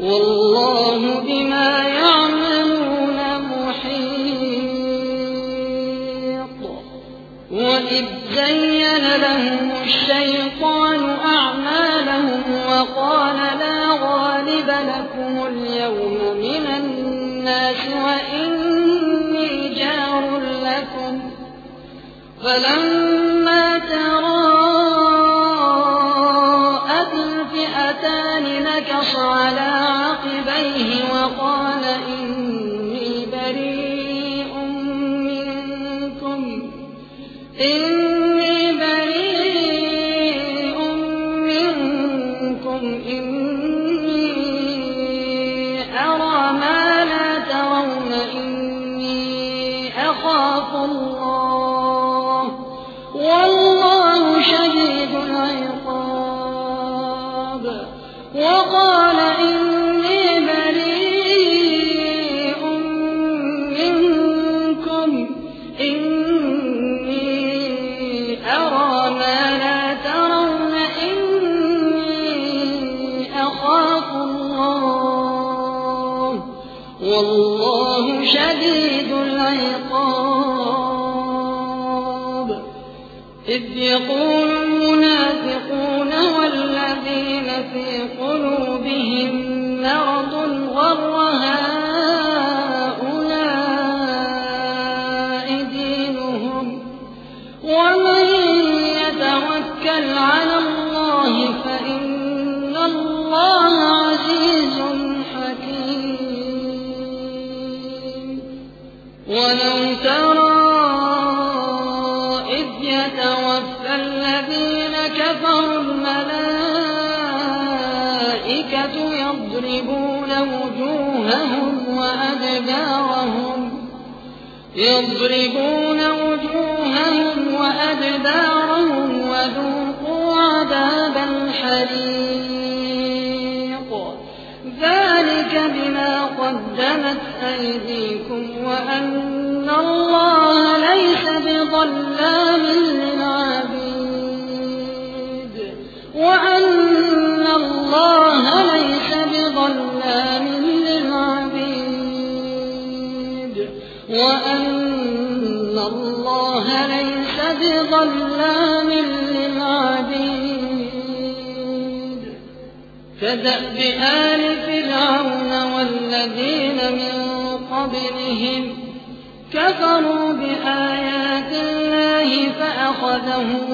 والله بما يعملون محيط. وإذ زين لهم الشيطان أعمالهم وقال لا غالب لكم اليوم من الناس وإني جار لكم. فلما تراءت الفئتان نكص على عقبيه وقال إني بريء منكم. إني بريء منكم. إني أرى ما لا ترون. إني أخاف الله. وقال إني بريء منكم إني أرى ما لا ترون إني أخاف الله. والله شديد العقاب. إذ يقول ولو ترى إذ يتوفى الذين كفروا الملائكة يضربون وجوههم وأدبارهم يضربون وجوههم وأدبارهم ذلك بما قدمت أيديكم وأن الله ليس بظلام للعبيد وأن الله ليس بظلام للعبيد وأن الله ليس بظلام للعبيد كدأب آل فرعون والذين من قبلهم كفروا بآيات الله فأخذهم